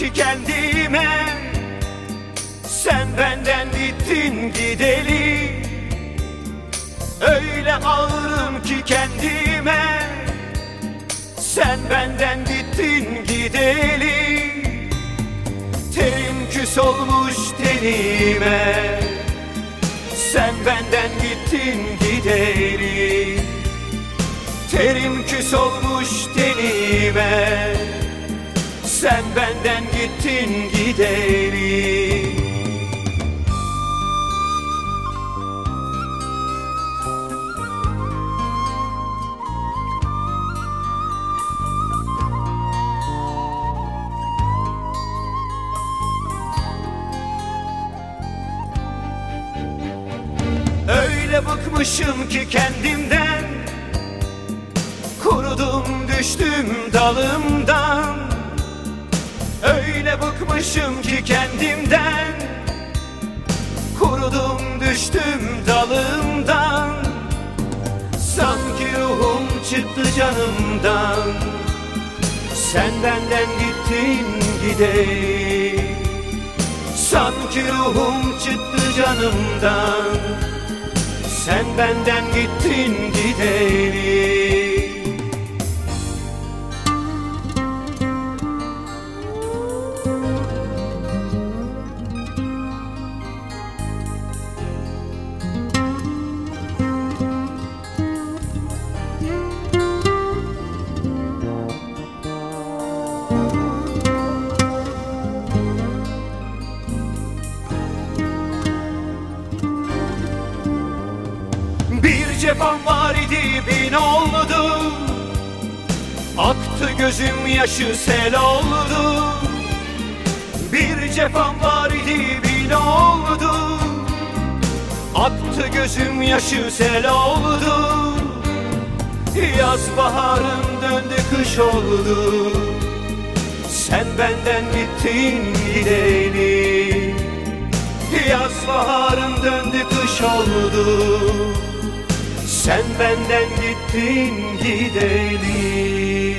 ki kendime. Sen benden gittin gideli. Öyle ağırım ki kendime. Sen benden gittin gideli. Terim küs olmuş tenime. Sen benden gittin gideli. Terim küs olmuş tenime Sen benden gittin gideli. Öyle bıkmışım ki kendimden. Kurudum düştüm dalımdan bıkmışım ki kendimden. Kurudum düştüm dalımdan. Sanki ruhum çıktı canımdan. Sen benden gittin gideyim. Sanki ruhum çıktı canımdan. Sen benden gittin gideli cefam var idi bin oldu. Aktı gözüm yaşı sel oldu. Bir cefam var idi bin oldu. Aktı gözüm yaşı sel oldu. Yaz baharım döndü kış oldu. Sen benden gittin gideli Yaz baharım döndü kış oldu Sen benden gittin gideli